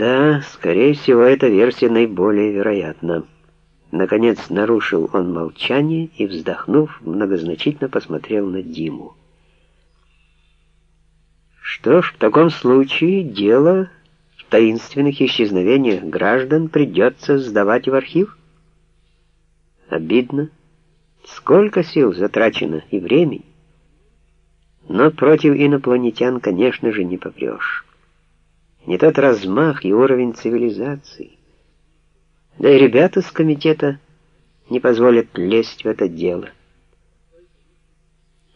Да, скорее всего, эта версия наиболее вероятна. Наконец нарушил он молчание и, вздохнув, многозначительно посмотрел на Диму. Что ж, в таком случае дело в таинственных исчезновениях граждан придется сдавать в архив? Обидно. Сколько сил затрачено и времени. Но против инопланетян, конечно же, не попрешь. Не тот размах и уровень цивилизации. Да и ребята с комитета не позволят лезть в это дело.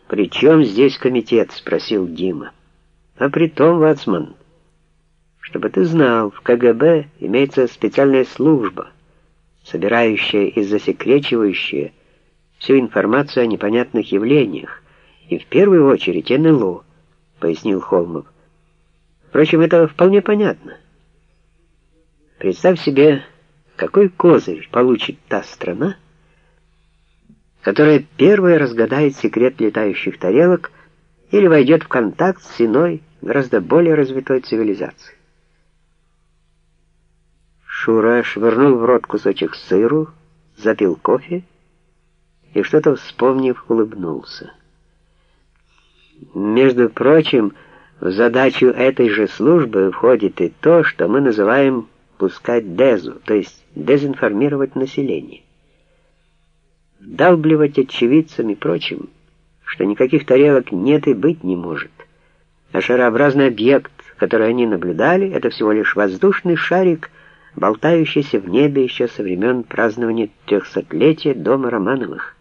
«При чем здесь комитет?» — спросил Дима. «А при том, Вацман, чтобы ты знал, в КГБ имеется специальная служба, собирающая и засекречивающая всю информацию о непонятных явлениях, и в первую очередь НЛО», — пояснил Холмов. «Впрочем, это вполне понятно. Представь себе какой козырь получит та страна, которая первая разгадает секрет летающих тарелок или войдет в контакт с иной, гораздо более развитой цивилизацией. Шура швырнул в рот кусочек сыру, запил кофе и, что-то вспомнив, улыбнулся. Между прочим, в задачу этой же службы входит и то, что мы называем пускать дезу, то есть дезинформировать население. Вдалбливать очевидцам и прочим, что никаких тарелок нет и быть не может. А шарообразный объект, который они наблюдали, это всего лишь воздушный шарик, болтающийся в небе еще со времен празднования трехсотлетия дома Романовых.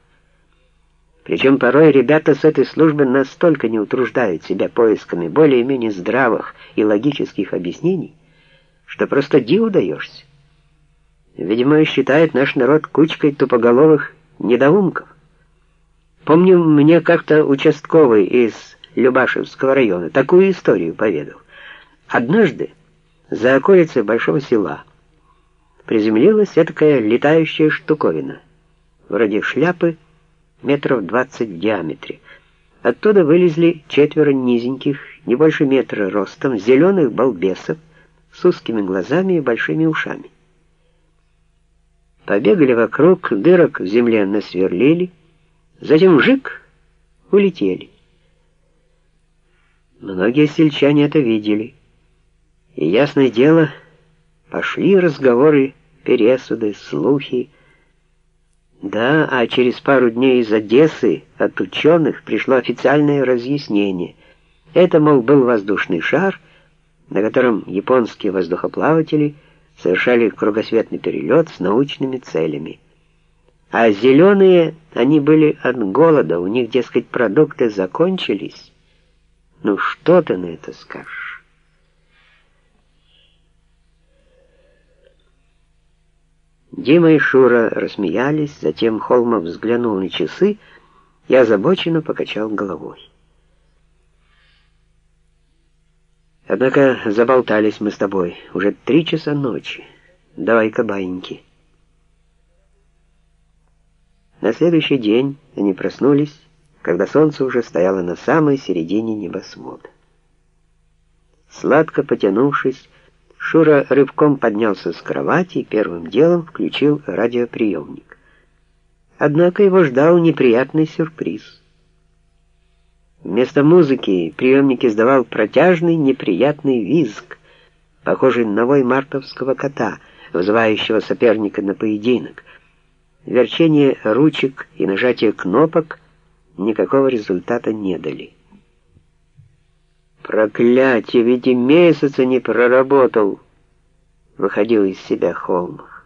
Причем порой ребята с этой службы настолько не утруждают себя поисками более-менее здравых и логических объяснений, что просто диву даешься. Видимо, считает наш народ кучкой тупоголовых недоумков. Помню, мне как-то участковый из Любашевского района такую историю поведал. Однажды за околицей большого села приземлилась такая летающая штуковина, вроде шляпы, метров двадцать в диаметре. Оттуда вылезли четверо низеньких, не больше метра ростом, зеленых балбесов с узкими глазами и большими ушами. Побегали вокруг, дырок в земле насверлили, затем жик, улетели. Многие сельчане это видели. И, ясное дело, пошли разговоры, пересуды, слухи. Да, а через пару дней из Одессы от ученых пришло официальное разъяснение. Это, мол, был воздушный шар, на котором японские воздухоплаватели — совершали кругосветный перелет с научными целями. А зеленые, они были от голода, у них, дескать, продукты закончились. Ну что ты на это скажешь? Дима и Шура рассмеялись, затем Холмов взглянул на часы и озабоченно покачал головой. Однако заболтались мы с тобой. Уже три часа ночи. Давай-ка баиньки. На следующий день они проснулись, когда солнце уже стояло на самой середине небосвода. Сладко потянувшись, Шура рывком поднялся с кровати и первым делом включил радиоприемник. Однако его ждал неприятный сюрприз — Вместо музыки приемник издавал протяжный неприятный визг, похожий на вой мартовского кота, вызывающего соперника на поединок. Верчение ручек и нажатие кнопок никакого результата не дали. «Проклятие, ведь и месяца не проработал!» Выходил из себя Холмов.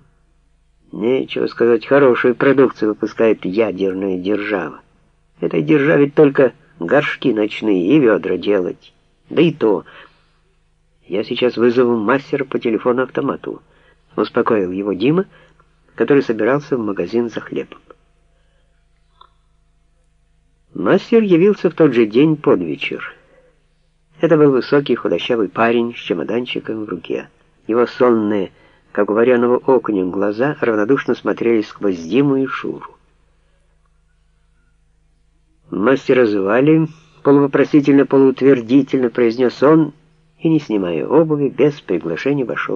Нечего сказать, хорошую продукцию выпускает ядерная держава. Этой державе только горшки ночные и ведра делать. Да и то. Я сейчас вызову мастера по телефону-автомату. Успокоил его Дима, который собирался в магазин за хлебом. Мастер явился в тот же день под вечер. Это был высокий худощавый парень с чемоданчиком в руке. Его сонные, как у вареного окуня, глаза равнодушно смотрели сквозь Диму и Шуру. Мастера звали, полувопросительно-полуутвердительно произнес он, и, не снимая обуви, без приглашения вошел